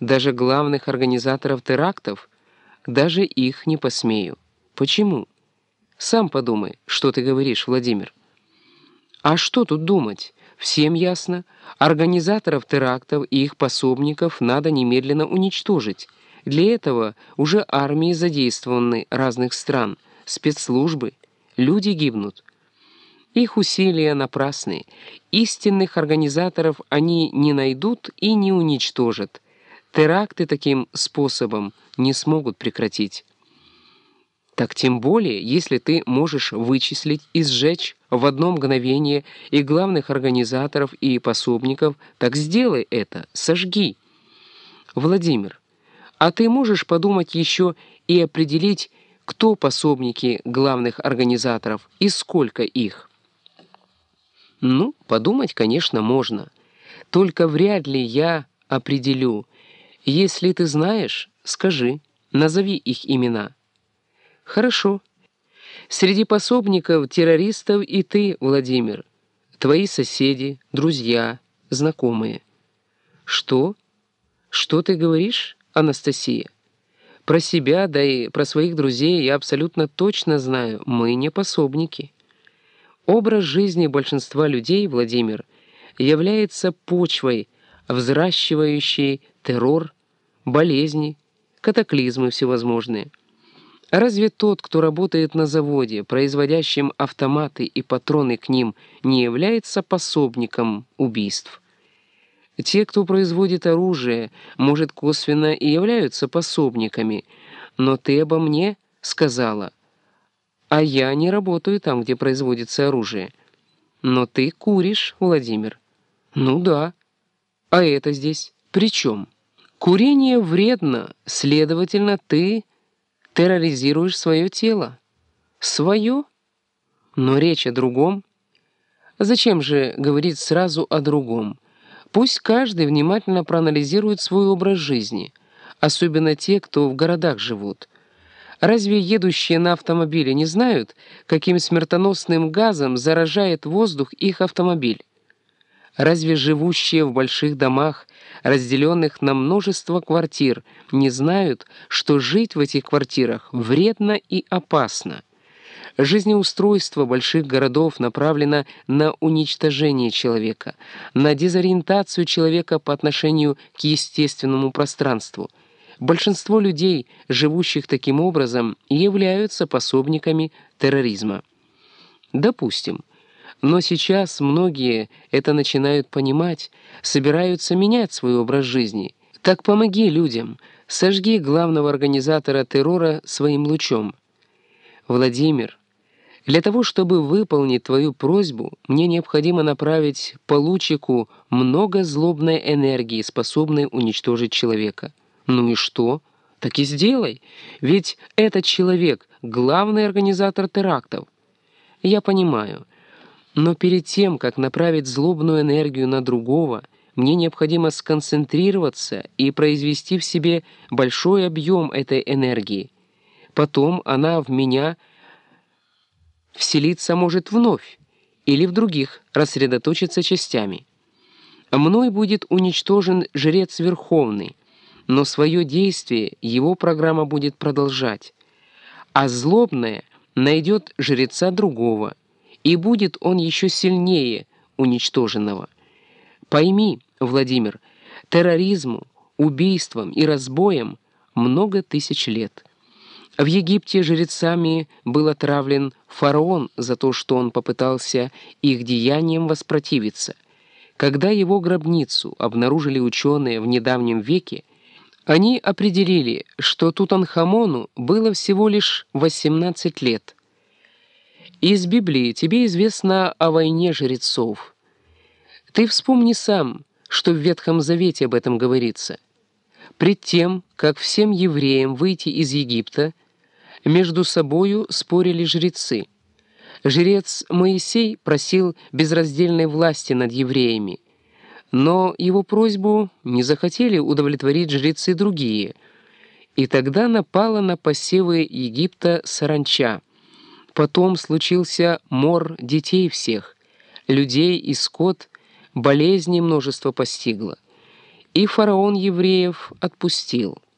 даже главных организаторов терактов, даже их не посмею. Почему? Сам подумай, что ты говоришь, Владимир. А что тут думать? Всем ясно. Организаторов терактов и их пособников надо немедленно уничтожить. Для этого уже армии задействованы разных стран, спецслужбы. Люди гибнут. Их усилия напрасны. Истинных организаторов они не найдут и не уничтожат. Теракты таким способом не смогут прекратить. Так тем более, если ты можешь вычислить и сжечь в одно мгновение и главных организаторов, и пособников, так сделай это, сожги. Владимир, а ты можешь подумать еще и определить, кто пособники главных организаторов и сколько их? Ну, подумать, конечно, можно. Только вряд ли я определю. Если ты знаешь, скажи, назови их имена. Хорошо. Среди пособников террористов и ты, Владимир. Твои соседи, друзья, знакомые. Что? Что ты говоришь, Анастасия? Про себя, да и про своих друзей я абсолютно точно знаю, мы не пособники. Образ жизни большинства людей, Владимир, является почвой, взращивающей террор, болезни, катаклизмы всевозможные. Разве тот, кто работает на заводе, производящем автоматы и патроны к ним, не является пособником убийств? Те, кто производит оружие, может, косвенно и являются пособниками, но ты обо мне сказала, а я не работаю там, где производится оружие. Но ты куришь, Владимир. Ну да. А это здесь при чем? Курение вредно, следовательно, ты терроризируешь свое тело. Свое? Но речь о другом. Зачем же говорить сразу о другом? Пусть каждый внимательно проанализирует свой образ жизни, особенно те, кто в городах живут. Разве едущие на автомобиле не знают, каким смертоносным газом заражает воздух их автомобиль? Разве живущие в больших домах, разделенных на множество квартир, не знают, что жить в этих квартирах вредно и опасно? Жизнеустройство больших городов направлено на уничтожение человека, на дезориентацию человека по отношению к естественному пространству. Большинство людей, живущих таким образом, являются пособниками терроризма. Допустим, но сейчас многие это начинают понимать, собираются менять свой образ жизни. Так помоги людям, сожги главного организатора террора своим лучом. Владимир, для того, чтобы выполнить твою просьбу, мне необходимо направить по лучику много злобной энергии, способной уничтожить человека. Ну и что? Так и сделай. Ведь этот человек — главный организатор терактов. Я понимаю — но перед тем, как направить злобную энергию на другого, мне необходимо сконцентрироваться и произвести в себе большой объем этой энергии. Потом она в меня вселиться может вновь или в других рассредоточиться частями. Мной будет уничтожен жрец Верховный, но свое действие его программа будет продолжать, а злобное найдет жреца другого — и будет он еще сильнее уничтоженного. Пойми, Владимир, терроризму, убийствам и разбоям много тысяч лет. В Египте жрецами был отравлен фараон за то, что он попытался их деяниям воспротивиться. Когда его гробницу обнаружили ученые в недавнем веке, они определили, что Тутанхамону было всего лишь 18 лет. Из Библии тебе известно о войне жрецов. Ты вспомни сам, что в Ветхом Завете об этом говорится. Пред тем, как всем евреям выйти из Египта, между собою спорили жрецы. Жрец Моисей просил безраздельной власти над евреями, но его просьбу не захотели удовлетворить жрецы другие, и тогда напала на посевы Египта саранча. Потом случился мор детей всех, людей и скот, болезни множество постигло. И фараон евреев отпустил.